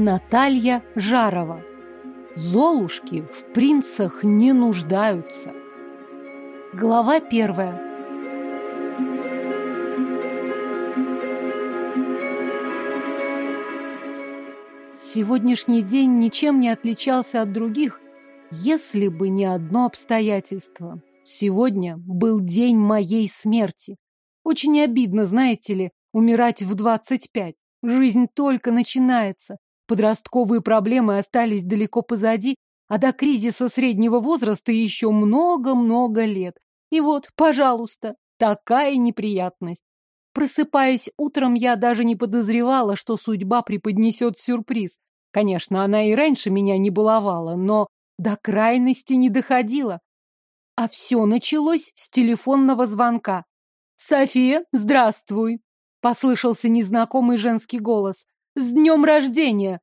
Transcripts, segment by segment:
Наталья Жарова. Золушки в принцах не нуждаются. Глава первая. Сегодняшний день ничем не отличался от других, если бы не одно обстоятельство. Сегодня был день моей смерти. Очень обидно, знаете ли, умирать в двадцать пять. Жизнь только начинается. Подростковые проблемы остались далеко позади, а до кризиса среднего возраста еще много-много лет. И вот, пожалуйста, такая неприятность. Просыпаясь утром, я даже не подозревала, что судьба преподнесет сюрприз. Конечно, она и раньше меня не баловала, но до крайности не доходила. А все началось с телефонного звонка. «София, здравствуй!» — послышался незнакомый женский голос. С днем рождения!»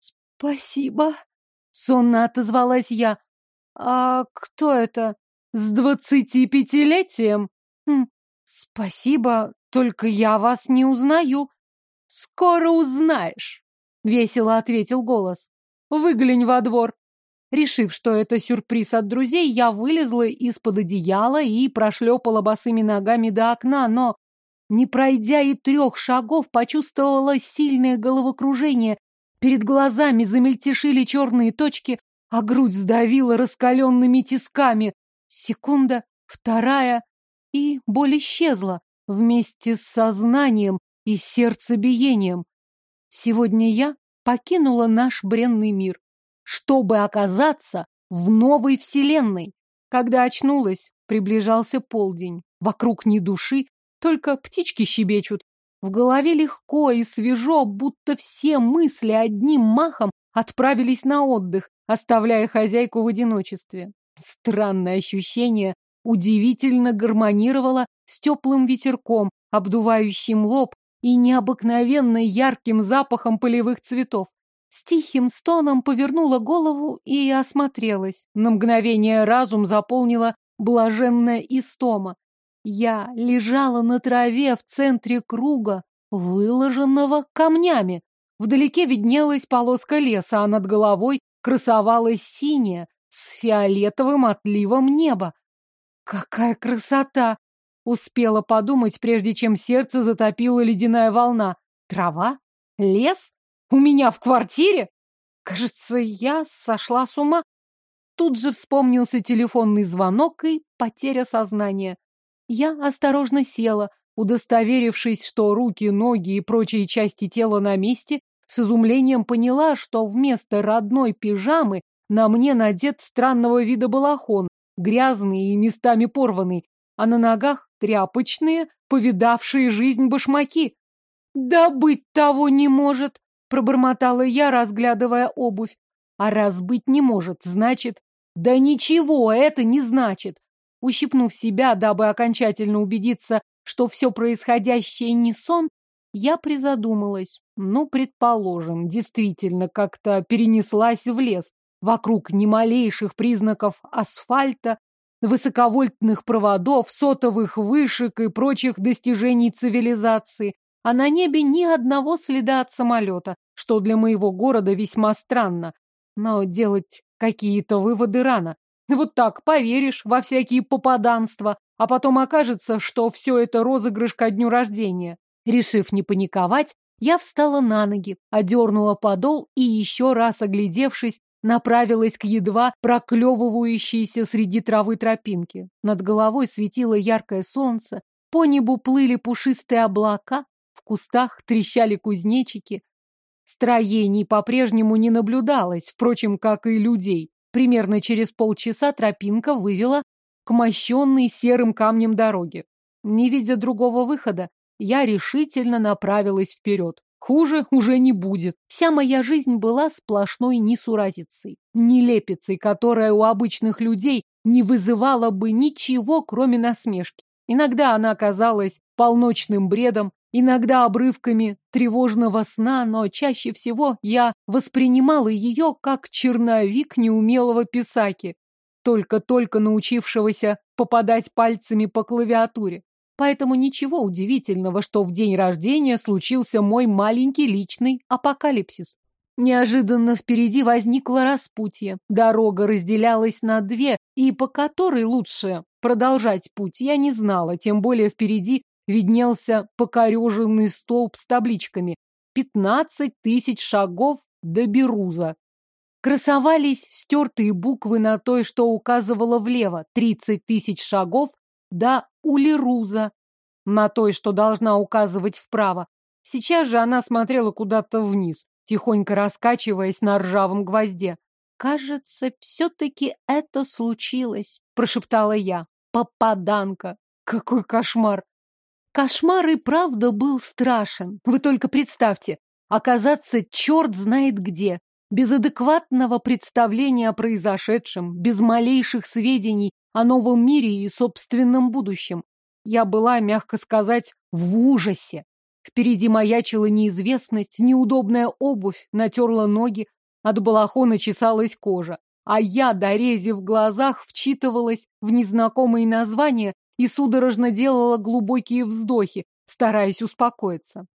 «Спасибо!» — сонно отозвалась я. «А кто это?» «С двадцатипятилетием?» хм, «Спасибо, только я вас не узнаю». «Скоро узнаешь», — весело ответил голос. «Выглянь во двор». Решив, что это сюрприз от друзей, я вылезла из-под одеяла и прошлепала босыми ногами до окна, но не пройдя и трех шагов, почувствовала сильное головокружение. Перед глазами замельтешили черные точки, а грудь сдавила раскаленными тисками. Секунда, вторая, и боль исчезла вместе с сознанием и сердцебиением. Сегодня я покинула наш бренный мир, чтобы оказаться в новой вселенной. Когда очнулась, приближался полдень. Вокруг ни души, только птички щебечут. В голове легко и свежо, будто все мысли одним махом отправились на отдых, оставляя хозяйку в одиночестве. Странное ощущение удивительно гармонировало с теплым ветерком, обдувающим лоб и необыкновенно ярким запахом полевых цветов. С тихим стоном повернула голову и осмотрелась. На мгновение разум заполнила блаженная истома. Я лежала на траве в центре круга, выложенного камнями. Вдалеке виднелась полоска леса, а над головой красовалась синяя с фиолетовым отливом неба. Какая красота! Успела подумать, прежде чем сердце затопила ледяная волна. Трава? Лес? У меня в квартире? Кажется, я сошла с ума. Тут же вспомнился телефонный звонок и потеря сознания. Я осторожно села, удостоверившись, что руки, ноги и прочие части тела на месте, с изумлением поняла, что вместо родной пижамы на мне надет странного вида балахон, грязный и местами порванный, а на ногах тряпочные, повидавшие жизнь башмаки. «Да быть того не может!» — пробормотала я, разглядывая обувь. «А раз быть не может, значит...» «Да ничего это не значит! Ущипнув себя, дабы окончательно убедиться, что все происходящее не сон, я призадумалась. Ну, предположим, действительно как-то перенеслась в лес. Вокруг ни малейших признаков асфальта, высоковольтных проводов, сотовых вышек и прочих достижений цивилизации, а на небе ни одного следа от самолета, что для моего города весьма странно. Но делать какие-то выводы рано. Вот так поверишь во всякие попаданства, а потом окажется, что все это розыгрыш ко дню рождения. Решив не паниковать, я встала на ноги, одернула подол и, еще раз оглядевшись, направилась к едва проклевывающейся среди травы тропинке. Над головой светило яркое солнце, по небу плыли пушистые облака, в кустах трещали кузнечики. Строений по-прежнему не наблюдалось, впрочем, как и людей. Примерно через полчаса тропинка вывела к мощенной серым камнем дороге. Не видя другого выхода, я решительно направилась вперед. Хуже уже не будет. Вся моя жизнь была сплошной несуразицей, нелепицей, которая у обычных людей не вызывала бы ничего, кроме насмешки. Иногда она казалась полночным бредом, иногда обрывками тревожного сна, но чаще всего я воспринимала ее как черновик неумелого писаки, только-только научившегося попадать пальцами по клавиатуре. Поэтому ничего удивительного, что в день рождения случился мой маленький личный апокалипсис. Неожиданно впереди возникло распутье. Дорога разделялась на две, и по которой лучше продолжать путь я не знала, тем более впереди виднелся покореженный столб с табличками. Пятнадцать тысяч шагов до Беруза. Красовались стертые буквы на той, что указывало влево. Тридцать тысяч шагов до Улеруза. На той, что должна указывать вправо. Сейчас же она смотрела куда-то вниз тихонько раскачиваясь на ржавом гвозде. «Кажется, все-таки это случилось», — прошептала я. «Попаданка! Какой кошмар!» Кошмар и правда был страшен. Вы только представьте, оказаться черт знает где, без адекватного представления о произошедшем, без малейших сведений о новом мире и собственном будущем. Я была, мягко сказать, в ужасе. Впереди маячила неизвестность, неудобная обувь натерла ноги, от балахона чесалась кожа. А я, дорези в глазах, вчитывалась в незнакомые названия и судорожно делала глубокие вздохи, стараясь успокоиться.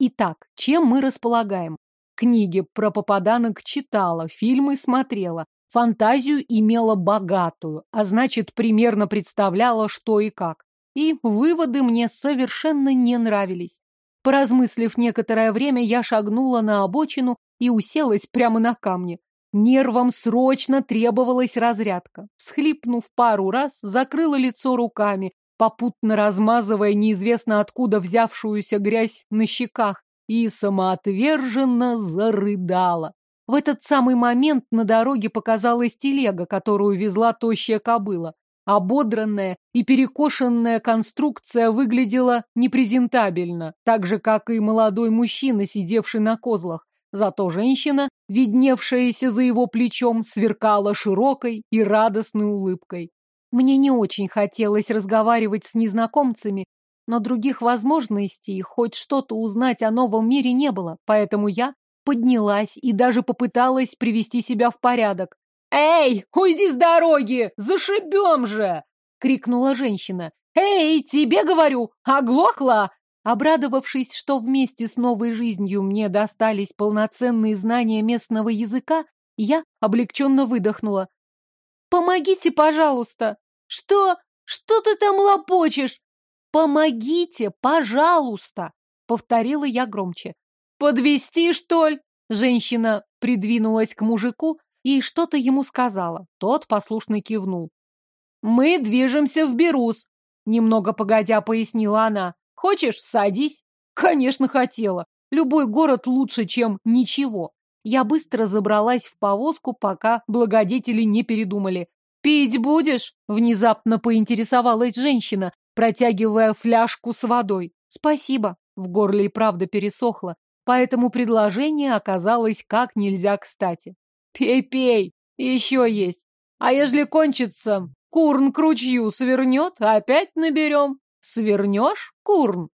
Итак, чем мы располагаем? Книги про попаданок читала, фильмы смотрела, фантазию имела богатую, а значит, примерно представляла, что и как. И выводы мне совершенно не нравились. Поразмыслив некоторое время, я шагнула на обочину и уселась прямо на камне. Нервам срочно требовалась разрядка. Схлипнув пару раз, закрыла лицо руками, попутно размазывая неизвестно откуда взявшуюся грязь на щеках, и самоотверженно зарыдала. В этот самый момент на дороге показалась телега, которую везла тощая кобыла. Ободранная и перекошенная конструкция выглядела непрезентабельно, так же, как и молодой мужчина, сидевший на козлах. Зато женщина, видневшаяся за его плечом, сверкала широкой и радостной улыбкой. Мне не очень хотелось разговаривать с незнакомцами, но других возможностей хоть что-то узнать о новом мире не было, поэтому я поднялась и даже попыталась привести себя в порядок. «Эй, уйди с дороги! Зашибем же!» — крикнула женщина. «Эй, тебе говорю, оглохла!» Обрадовавшись, что вместе с новой жизнью мне достались полноценные знания местного языка, я облегченно выдохнула. «Помогите, пожалуйста!» «Что? Что ты там лопочешь?» «Помогите, пожалуйста!» — повторила я громче. «Подвести, что ли?» Женщина придвинулась к мужику, и что-то ему сказала. Тот послушно кивнул. «Мы движемся в Берус», — немного погодя пояснила она. «Хочешь, садись?» «Конечно, хотела. Любой город лучше, чем ничего». Я быстро забралась в повозку, пока благодетели не передумали. «Пить будешь?» — внезапно поинтересовалась женщина, протягивая фляжку с водой. «Спасибо». В горле и правда пересохло, поэтому предложение оказалось как нельзя кстати. Пей, пей, еще есть. А ежели кончится, курн к ручью свернет, опять наберем. Свернешь, курн?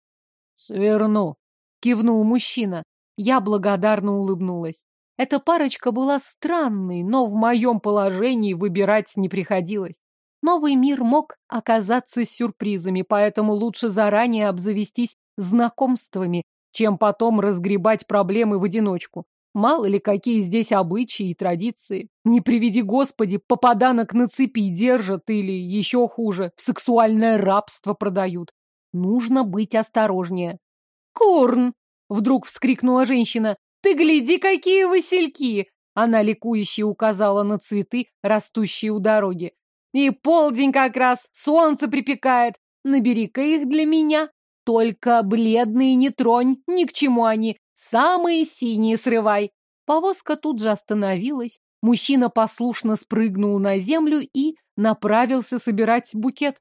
Сверну, кивнул мужчина. Я благодарно улыбнулась. Эта парочка была странной, но в моем положении выбирать не приходилось. Новый мир мог оказаться сюрпризами, поэтому лучше заранее обзавестись знакомствами, чем потом разгребать проблемы в одиночку. Мало ли, какие здесь обычаи и традиции. Не приведи Господи, попаданок на цепи держат или, еще хуже, в сексуальное рабство продают. Нужно быть осторожнее. «Курн!» — вдруг вскрикнула женщина. «Ты гляди, какие васильки!» Она ликующе указала на цветы, растущие у дороги. «И полдень как раз, солнце припекает. Набери-ка их для меня. Только бледные не тронь, ни к чему они. Самые синие срывай. Повозка тут же остановилась. Мужчина послушно спрыгнул на землю и направился собирать букет.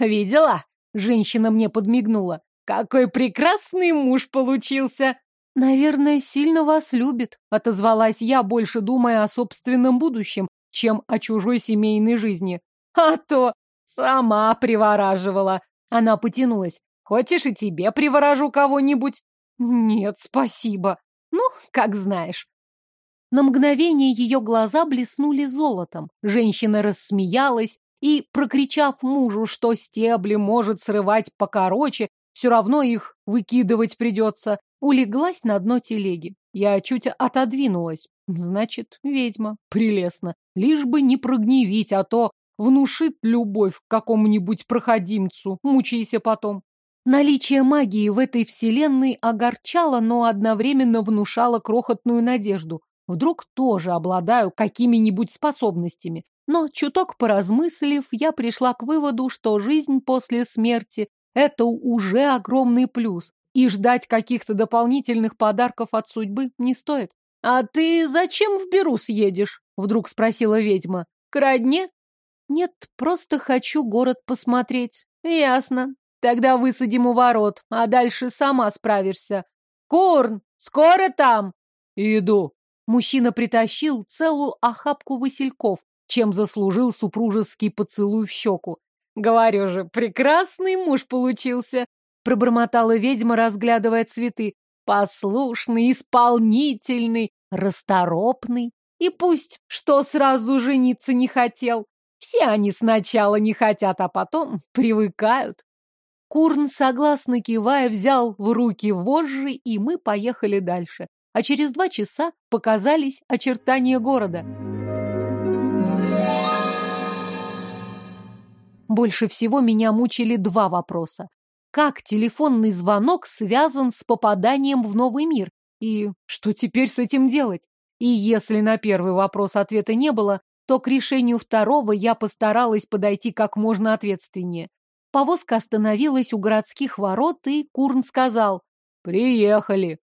«Видела?» — женщина мне подмигнула. «Какой прекрасный муж получился!» «Наверное, сильно вас любит», — отозвалась я, больше думая о собственном будущем, чем о чужой семейной жизни. «А то сама привораживала!» Она потянулась. «Хочешь, и тебе приворожу кого-нибудь?» Нет, спасибо. Ну, как знаешь. На мгновение ее глаза блеснули золотом. Женщина рассмеялась и, прокричав мужу, что стебли может срывать покороче, Все равно их выкидывать придется. Улеглась на дно телеги. Я чуть отодвинулась. Значит, ведьма. Прелестно. Лишь бы не прогневить, а то внушит любовь к какому-нибудь проходимцу. Мучайся потом. Наличие магии в этой вселенной огорчало, но одновременно внушало крохотную надежду. Вдруг тоже обладаю какими-нибудь способностями. Но, чуток поразмыслив, я пришла к выводу, что жизнь после смерти – это уже огромный плюс, и ждать каких-то дополнительных подарков от судьбы не стоит. «А ты зачем в Беру съедешь?» – вдруг спросила ведьма. «К родне?» «Нет, просто хочу город посмотреть». «Ясно. Тогда высадим у ворот, а дальше сама справишься. Курн, скоро там?» «Иду». Мужчина притащил целую охапку васильков, чем заслужил супружеский поцелуй в щеку. «Говорю же, прекрасный муж получился!» пробормотала ведьма, разглядывая цветы. «Послушный, исполнительный, расторопный. И пусть, что сразу жениться не хотел. Все они сначала не хотят, а потом привыкают». Курн, согласно кивая, взял в руки вожжи, и мы поехали дальше. А через два часа показались очертания города. Больше всего меня мучили два вопроса. Как телефонный звонок связан с попаданием в новый мир? И что теперь с этим делать? И если на первый вопрос ответа не было, то к решению второго я постаралась подойти как можно ответственнее. Повозка остановилась у городских ворот, и Курн сказал «Приехали».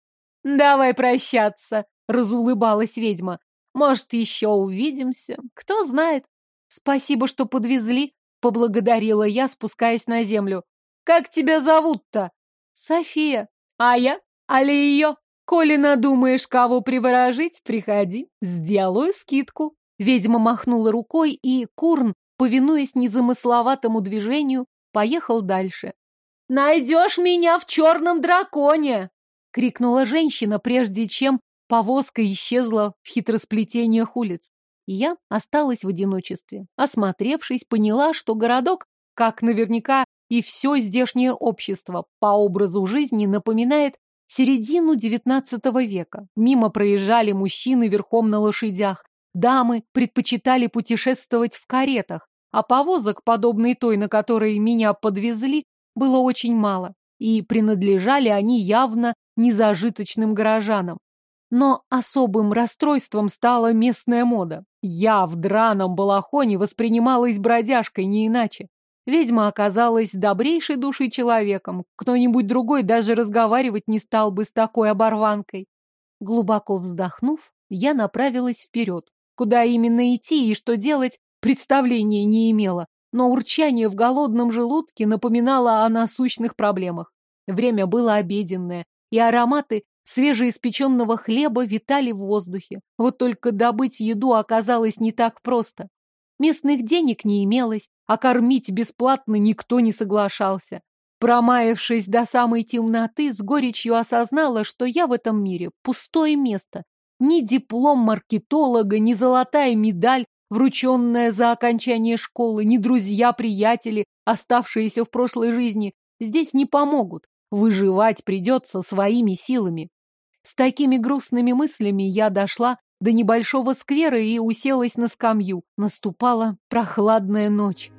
«Давай прощаться», — разулыбалась ведьма. «Может, еще увидимся? Кто знает». «Спасибо, что подвезли», Поблагодарила я, спускаясь на землю. «Как тебя зовут-то?» «София. А я? Али ее? Коли надумаешь кого приворожить, приходи, сделаю скидку». Ведьма махнула рукой, и Курн, повинуясь незамысловатому движению, поехал дальше. «Найдешь меня в черном драконе!» — крикнула женщина, прежде чем повозка исчезла в хитросплетениях улиц и я осталась в одиночестве. Осмотревшись, поняла, что городок, как наверняка и все здешнее общество, по образу жизни напоминает середину XIX века. Мимо проезжали мужчины верхом на лошадях, дамы предпочитали путешествовать в каретах, а повозок, подобной той, на которой меня подвезли, было очень мало, и принадлежали они явно незажиточным горожанам. Но особым расстройством стала местная мода. Я в драном балахоне воспринималась бродяжкой не иначе. Ведьма оказалась добрейшей душей человеком. Кто-нибудь другой даже разговаривать не стал бы с такой оборванкой. Глубоко вздохнув, я направилась вперед. Куда именно идти и что делать, представления не имела, но урчание в голодном желудке напоминало о насущных проблемах. Время было обеденное, и ароматы свежеиспеченного хлеба витали в воздухе. Вот только добыть еду оказалось не так просто. Местных денег не имелось, а кормить бесплатно никто не соглашался. Промаявшись до самой темноты, с горечью осознала, что я в этом мире пустое место. Ни диплом маркетолога, ни золотая медаль, врученная за окончание школы, ни друзья-приятели, оставшиеся в прошлой жизни, здесь не помогут. Выживать придется своими силами. С такими грустными мыслями я дошла до небольшого сквера и уселась на скамью. Наступала прохладная ночь.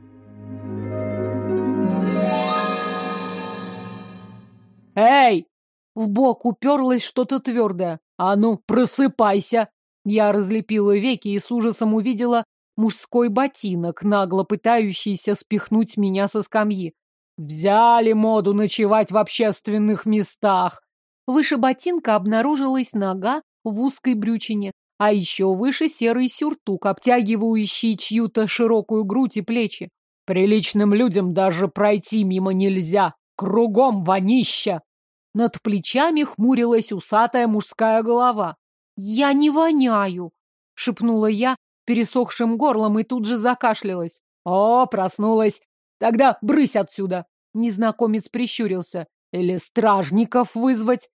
«Эй!» В бок уперлось что-то твердое. «А ну, просыпайся!» Я разлепила веки и с ужасом увидела мужской ботинок, нагло пытающийся спихнуть меня со скамьи. «Взяли моду ночевать в общественных местах!» Выше ботинка обнаружилась нога в узкой брючине, а еще выше серый сюртук, обтягивающий чью-то широкую грудь и плечи. Приличным людям даже пройти мимо нельзя. Кругом вонища. Над плечами хмурилась усатая мужская голова. «Я не воняю!» — шепнула я пересохшим горлом и тут же закашлялась. «О, проснулась! Тогда брысь отсюда!» Незнакомец прищурился. «Или стражников вызвать?»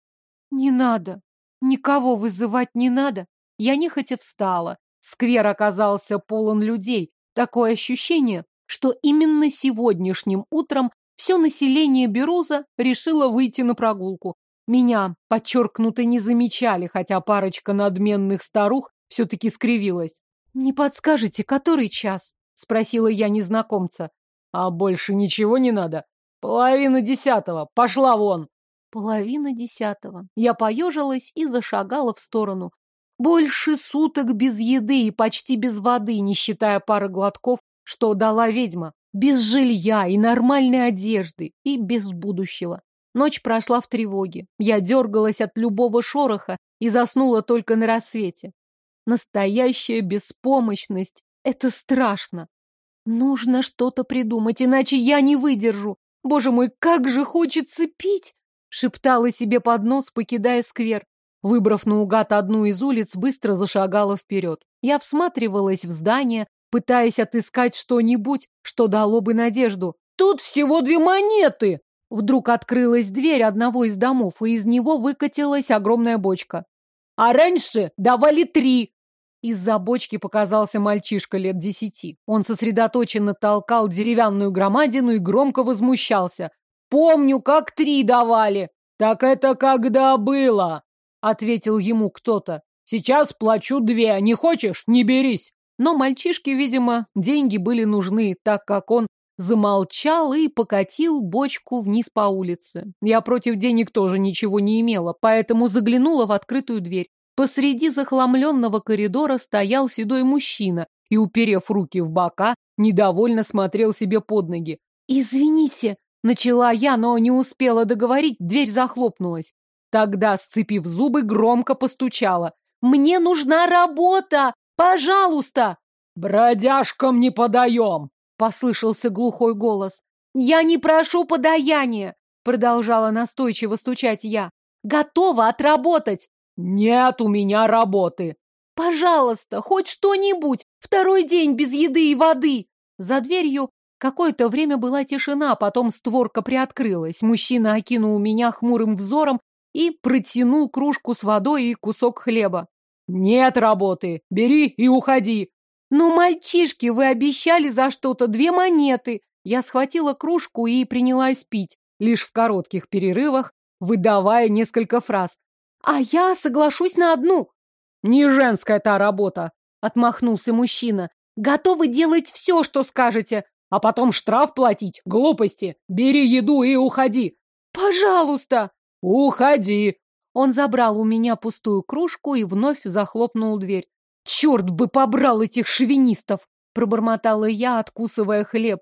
Не надо. Никого вызывать не надо. Я нехотя встала. Сквер оказался полон людей. Такое ощущение, что именно сегодняшним утром все население Беруза решило выйти на прогулку. Меня подчеркнуто не замечали, хотя парочка надменных старух все-таки скривилась. «Не подскажете, который час?» — спросила я незнакомца. «А больше ничего не надо? Половина десятого. Пошла вон!» Половина десятого. Я поежилась и зашагала в сторону. Больше суток без еды и почти без воды, не считая пары глотков, что дала ведьма. Без жилья и нормальной одежды, и без будущего. Ночь прошла в тревоге. Я дергалась от любого шороха и заснула только на рассвете. Настоящая беспомощность — это страшно. Нужно что-то придумать, иначе я не выдержу. Боже мой, как же хочется пить! Шептала себе под нос, покидая сквер. Выбрав наугад одну из улиц, быстро зашагала вперед. Я всматривалась в здание, пытаясь отыскать что-нибудь, что дало бы надежду. «Тут всего две монеты!» Вдруг открылась дверь одного из домов, и из него выкатилась огромная бочка. «А раньше давали три!» Из-за бочки показался мальчишка лет десяти. Он сосредоточенно толкал деревянную громадину и громко возмущался. «Помню, как три давали!» «Так это когда было?» — ответил ему кто-то. «Сейчас плачу две. Не хочешь? Не берись!» Но мальчишке, видимо, деньги были нужны, так как он замолчал и покатил бочку вниз по улице. Я против денег тоже ничего не имела, поэтому заглянула в открытую дверь. Посреди захламленного коридора стоял седой мужчина и, уперев руки в бока, недовольно смотрел себе под ноги. «Извините», — начала я, но не успела договорить, дверь захлопнулась. Тогда, сцепив зубы, громко постучала. «Мне нужна работа! Пожалуйста!» «Бродяжкам не подаем!» — послышался глухой голос. «Я не прошу подаяния!» — продолжала настойчиво стучать я. «Готова отработать!» «Нет у меня работы!» «Пожалуйста, хоть что-нибудь! Второй день без еды и воды!» За дверью какое-то время была тишина, потом створка приоткрылась. Мужчина окинул меня хмурым взором и протянул кружку с водой и кусок хлеба. «Нет работы! Бери и уходи!» «Ну, мальчишки, вы обещали за что-то две монеты!» Я схватила кружку и принялась пить, лишь в коротких перерывах, выдавая несколько фраз. А я соглашусь на одну. Не женская та работа, отмахнулся мужчина. Готовы делать все, что скажете, а потом штраф платить. Глупости. Бери еду и уходи. Пожалуйста. Уходи. Он забрал у меня пустую кружку и вновь захлопнул дверь. Черт бы побрал этих шовинистов! Пробормотала я, откусывая хлеб.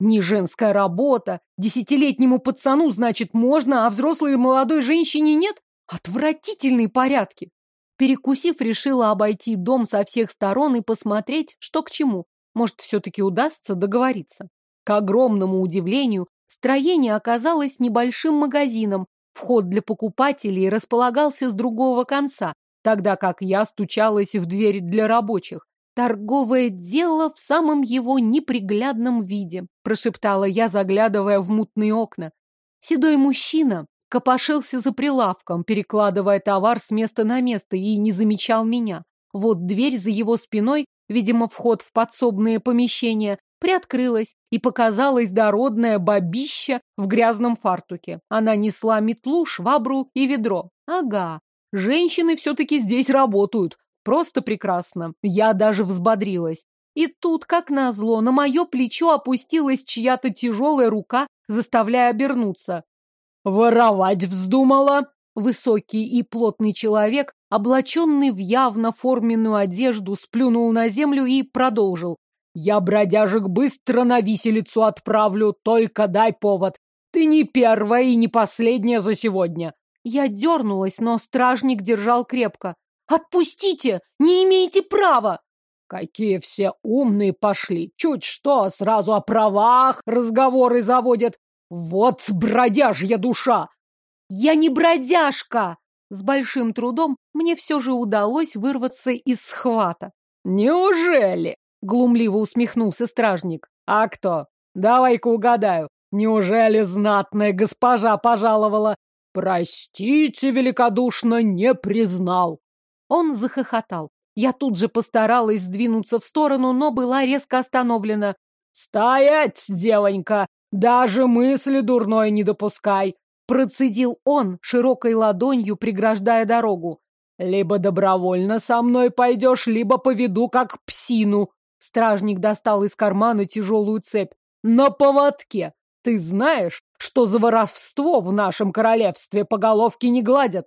Не женская работа. Десятилетнему пацану, значит, можно, а взрослой молодой женщине нет? Отвратительные порядки. Перекусив, решила обойти дом со всех сторон и посмотреть, что к чему. Может, все-таки удастся договориться. К огромному удивлению, строение оказалось небольшим магазином. Вход для покупателей располагался с другого конца, тогда как я стучалась в дверь для рабочих. «Торговое дело в самом его неприглядном виде», прошептала я, заглядывая в мутные окна. Седой мужчина копошился за прилавком, перекладывая товар с места на место и не замечал меня. Вот дверь за его спиной, видимо, вход в подсобные помещения, приоткрылась, и показалась дородная бабища в грязном фартуке. Она несла метлу, швабру и ведро. Ага, женщины все-таки здесь работают. Просто прекрасно. Я даже взбодрилась. И тут, как назло, на мое плечо опустилась чья-то тяжелая рука, заставляя обернуться. «Воровать вздумала?» Высокий и плотный человек, облаченный в явно форменную одежду, сплюнул на землю и продолжил. «Я бродяжек быстро на виселицу отправлю, только дай повод. Ты не первая и не последняя за сегодня». Я дернулась, но стражник держал крепко. «Отпустите! Не имеете права!» Какие все умные пошли! Чуть что, сразу о правах разговоры заводят. Вот бродяжья душа! Я не бродяжка! С большим трудом мне все же удалось вырваться из схвата. Неужели? Глумливо усмехнулся стражник. А кто? Давай-ка угадаю. Неужели знатная госпожа пожаловала? Простите, великодушно, не признал. Он захохотал. Я тут же постаралась сдвинуться в сторону, но была резко остановлена. «Стоять, девонька! Даже мысли дурной не допускай. Процедил он, широкой ладонью преграждая дорогу. Либо добровольно со мной пойдешь, либо поведу как псину. Стражник достал из кармана тяжелую цепь. На поводке. Ты знаешь, что за воровство в нашем королевстве по головке не гладят?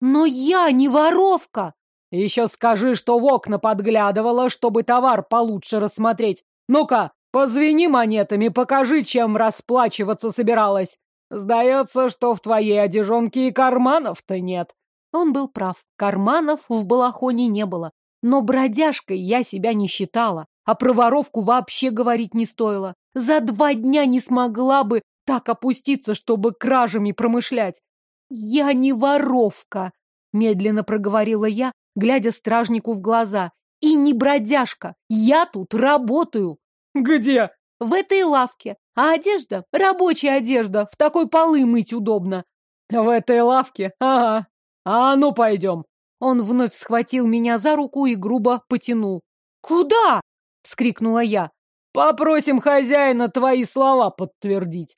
Но я не воровка! Еще скажи, что в окна подглядывала, чтобы товар получше рассмотреть. Ну-ка, позвени монетами, покажи, чем расплачиваться собиралась. Сдается, что в твоей одежонке и карманов-то нет. Он был прав. Карманов в балахоне не было. Но бродяжкой я себя не считала. А про воровку вообще говорить не стоило. За два дня не смогла бы так опуститься, чтобы кражами промышлять. «Я не воровка», — медленно проговорила я, глядя стражнику в глаза. «И не бродяжка. Я тут работаю». «Где?» «В этой лавке. А одежда? Рабочая одежда. В такой полы мыть удобно». «В этой лавке? Ага. А ну, пойдем». Он вновь схватил меня за руку и грубо потянул. «Куда?» — вскрикнула я. «Попросим хозяина твои слова подтвердить».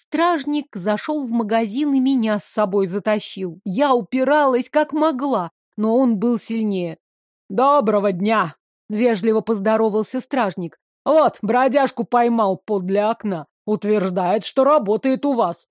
Стражник зашел в магазин и меня с собой затащил. Я упиралась как могла, но он был сильнее. «Доброго дня!» — вежливо поздоровался стражник. «Вот, бродяжку поймал подле окна. Утверждает, что работает у вас».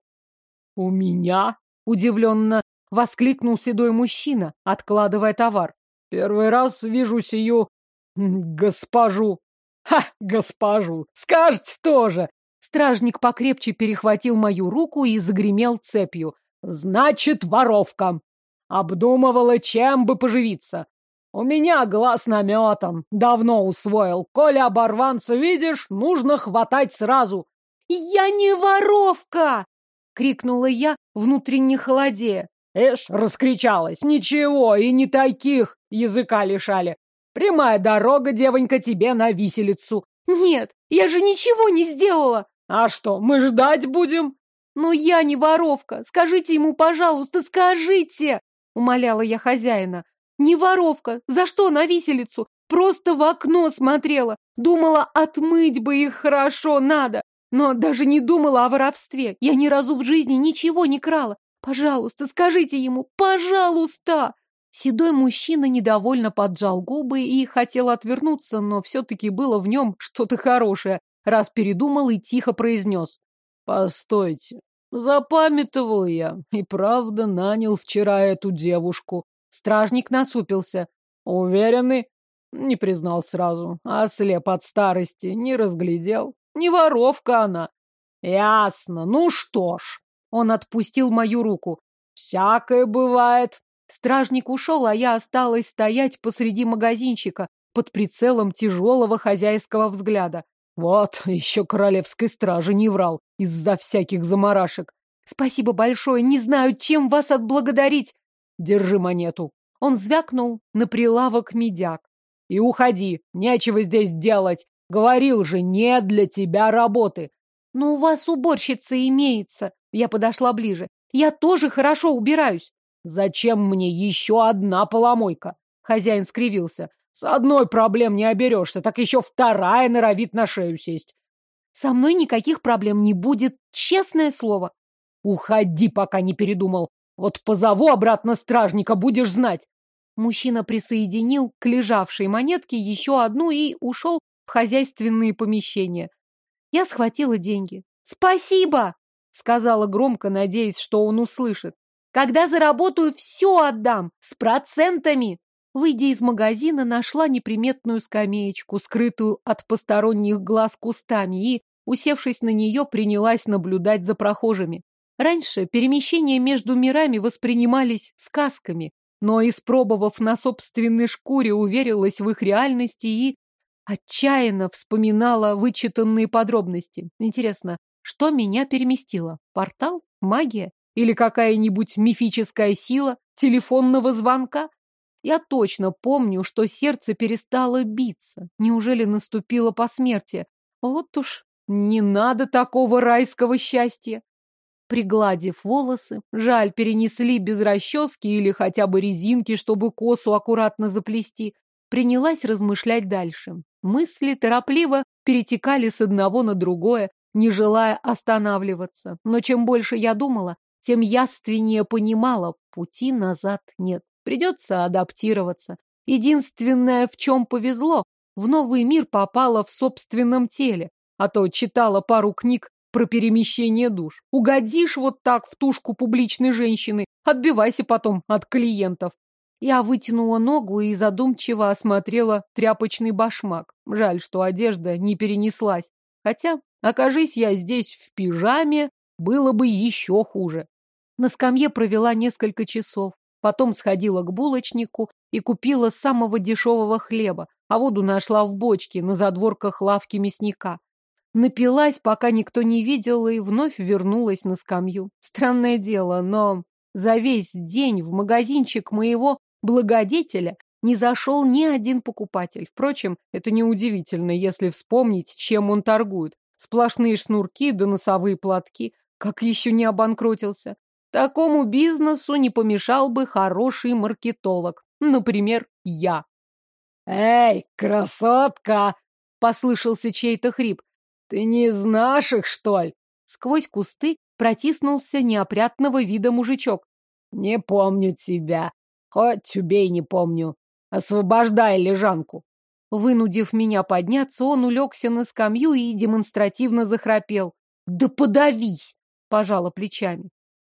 «У меня?» — удивленно воскликнул седой мужчина, откладывая товар. «Первый раз вижу сию госпожу». «Ха, госпожу! Скажете тоже!» Стражник покрепче перехватил мою руку и загремел цепью. «Значит, воровка! Обдумывала, чем бы поживиться. У меня глаз наметан, давно усвоил. Коли оборванца видишь, нужно хватать сразу». «Я не воровка!» — крикнула я, внутренне холодея. Эш, раскричалась. Ничего, и не таких языка лишали. Прямая дорога, девонька, тебе на виселицу. Нет, я же ничего не сделала. А что, мы ждать будем? Но я не воровка. Скажите ему, пожалуйста, скажите, умоляла я хозяина. Не воровка. За что на виселицу? Просто в окно смотрела. Думала, отмыть бы их хорошо надо. Но даже не думала о воровстве. Я ни разу в жизни ничего не крала. Пожалуйста, скажите ему, пожалуйста!» Седой мужчина недовольно поджал губы и хотел отвернуться, но все-таки было в нем что-то хорошее, раз передумал и тихо произнес. «Постойте, запамятовал я и правда нанял вчера эту девушку». Стражник насупился. «Уверены?» Не признал сразу, а слеп от старости, не разглядел. Не воровка она. Ясно, ну что ж. Он отпустил мою руку. «Всякое бывает». Стражник ушел, а я осталась стоять посреди магазинчика под прицелом тяжелого хозяйского взгляда. Вот, еще королевской стражи не врал из-за всяких заморашек. Спасибо большое, не знаю, чем вас отблагодарить. Держи монету. Он звякнул на прилавок медяк. И уходи, нечего здесь делать. Говорил же, не для тебя работы. Но у вас уборщица имеется. Я подошла ближе. Я тоже хорошо убираюсь. Зачем мне еще одна поломойка? Хозяин скривился. С одной проблем не оберешься, так еще вторая норовит на шею сесть. Со мной никаких проблем не будет, честное слово. Уходи, пока не передумал. Вот позову обратно стражника, будешь знать. Мужчина присоединил к лежавшей монетке еще одну и ушел в хозяйственные помещения. Я схватила деньги. «Спасибо!» сказала громко, надеясь, что он услышит. Когда заработаю, все отдам, с процентами. Выйдя из магазина, нашла неприметную скамеечку, скрытую от посторонних глаз кустами, и, усевшись на нее, принялась наблюдать за прохожими. Раньше перемещения между мирами воспринимались сказками, но, испробовав на собственной шкуре, уверилась в их реальности и отчаянно вспоминала вычитанные подробности. Интересно, что меня переместило? Портал? Магия? Или какая-нибудь мифическая сила телефонного звонка? Я точно помню, что сердце перестало биться. Неужели наступило посмертие? Вот уж не надо такого райского счастья. Пригладив волосы, жаль, перенесли без расчески или хотя бы резинки, чтобы косу аккуратно заплести, принялась размышлять дальше. Мысли торопливо перетекали с одного на другое, не желая останавливаться. Но чем больше я думала, тем яственнее понимала, пути назад нет. Придется адаптироваться. Единственное, в чем повезло, в новый мир попала в собственном теле, а то читала пару книг про перемещение душ. Угодишь вот так в тушку публичной женщины, отбивайся потом от клиентов. Я вытянула ногу и задумчиво осмотрела тряпочный башмак. Жаль, что одежда не перенеслась. Хотя, окажись я здесь в пижаме, было бы еще хуже. На скамье провела несколько часов, потом сходила к булочнику и купила самого дешевого хлеба, а воду нашла в бочке на задворках лавки мясника. Напилась, пока никто не видел, и вновь вернулась на скамью. Странное дело, но за весь день в магазинчик моего благодетеля не зашел ни один покупатель. Впрочем, это неудивительно, если вспомнить, чем он торгует. Сплошные шнурки да носовые платки. Как еще не обанкротился? Такому бизнесу не помешал бы хороший маркетолог. Например, я. «Эй, красотка!» — послышался чей-то хрип. «Ты не из наших, что ли?» Сквозь кусты протиснулся неопрятного вида мужичок. «Не помню тебя. Хоть убей, не помню. Освобождай лежанку. Вынудив меня подняться, он улегся на скамью и демонстративно захрапел. «Да подавись!» — пожала плечами.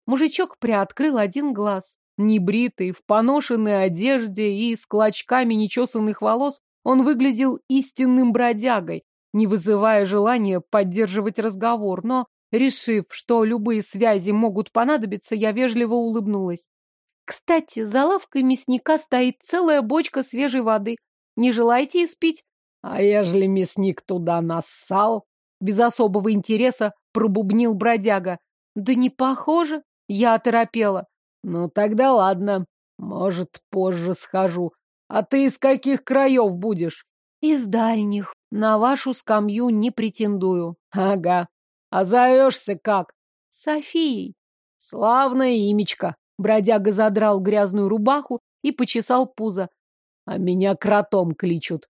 Мужичок приоткрыл один глаз. Небритый, в поношенной одежде и с клочками нечесанных волос, он выглядел истинным бродягой, не вызывая желания поддерживать разговор, но, решив, что любые связи могут понадобиться, я вежливо улыбнулась. Кстати, за лавкой мясника стоит целая бочка свежей воды. Не желаете испить? А ежели мясник туда нассал? Без особого интереса пробубнил бродяга. Да не похоже. Я оторопела. Ну тогда ладно. Может, позже схожу. А ты из каких краев будешь? Из дальних. На вашу скамью не претендую. Ага. А зовешься как? Софией. Славное имечко. Бродяга задрал грязную рубаху и почесал пузо. А меня кротом кличут.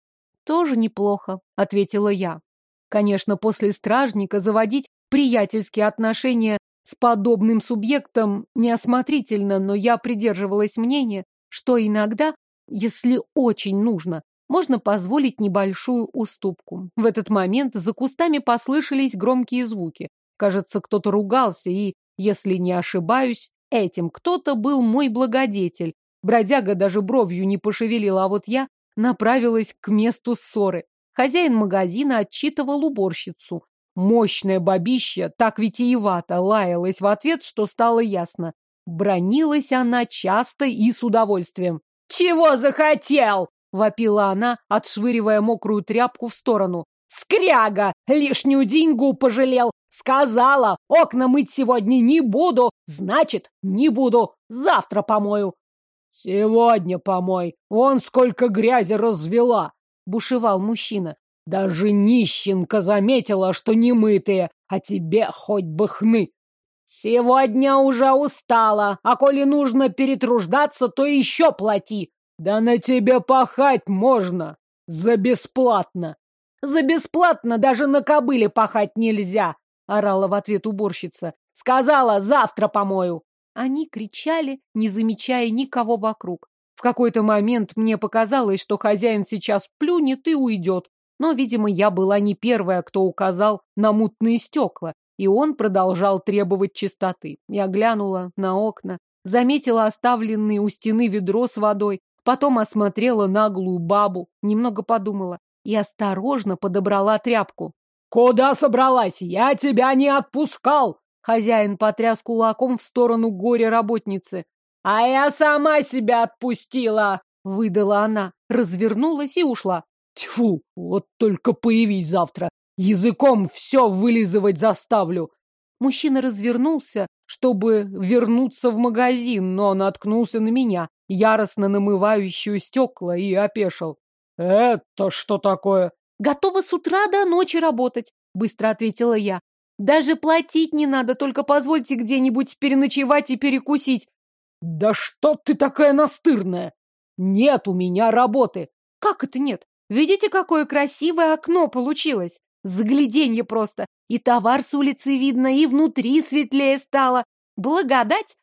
Тоже неплохо, ответила я. Конечно, после стражника заводить приятельские отношения с подобным субъектом неосмотрительно, но я придерживалась мнения, что иногда, если очень нужно, можно позволить небольшую уступку. В этот момент за кустами послышались громкие звуки. Кажется, кто-то ругался, и, если не ошибаюсь, Этим кто-то был мой благодетель. Бродяга даже бровью не пошевелил, а вот я направилась к месту ссоры. Хозяин магазина отчитывал уборщицу. Мощная бабища так витиевато лаялась в ответ, что стало ясно. Бронилась она часто и с удовольствием. «Чего захотел?» — вопила она, отшвыривая мокрую тряпку в сторону. «Скряга! Лишнюю деньгу пожалел! Сказала, окна мыть сегодня не буду, значит, не буду. Завтра помою. Сегодня помой. Он сколько грязи развела, бушевал мужчина. Даже нищенка заметила, что не мытые, а тебе хоть бы хны. Сегодня уже устала, а коли нужно перетруждаться, то еще плати. Да на тебе пахать можно. За бесплатно. За бесплатно даже на кобыле пахать нельзя орала в ответ уборщица. Сказала, завтра помою. Они кричали, не замечая никого вокруг. В какой-то момент мне показалось, что хозяин сейчас плюнет и уйдет. Но, видимо, я была не первая, кто указал на мутные стекла, и он продолжал требовать чистоты. Я глянула на окна, заметила оставленное у стены ведро с водой, потом осмотрела наглую бабу, немного подумала и осторожно подобрала тряпку. «Куда собралась? Я тебя не отпускал!» Хозяин потряс кулаком в сторону горе-работницы. «А я сама себя отпустила!» Выдала она, развернулась и ушла. Тьфу, вот только появись завтра. Языком все вылизывать заставлю. Мужчина развернулся, чтобы вернуться в магазин, но наткнулся на меня, яростно намывающую стекла, и опешил. «Это что такое?» Готова с утра до ночи работать, быстро ответила я. Даже платить не надо, только позвольте где-нибудь переночевать и перекусить. Да что ты такая настырная? Нет у меня работы. Как это нет? Видите, какое красивое окно получилось? Загляденье просто. И товар с улицы видно, и внутри светлее стало. Благодать?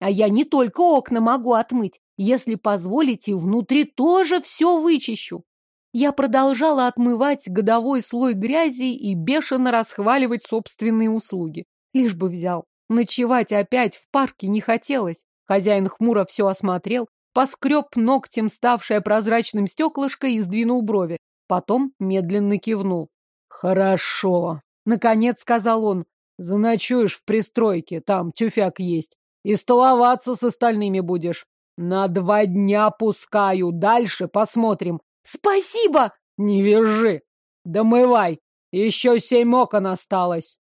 А я не только окна могу отмыть. Если позволите, внутри тоже все вычищу. Я продолжала отмывать годовой слой грязи и бешено расхваливать собственные услуги. Лишь бы взял. Ночевать опять в парке не хотелось. Хозяин хмуро все осмотрел, поскреб ногтем ставшее прозрачным стеклышко и сдвинул брови. Потом медленно кивнул. «Хорошо», — наконец сказал он. «Заночуешь в пристройке, там тюфяк есть, и столоваться с остальными будешь. На два дня пускаю, дальше посмотрим». «Спасибо!» «Не вяжи! Домывай! Еще семь окон осталось!»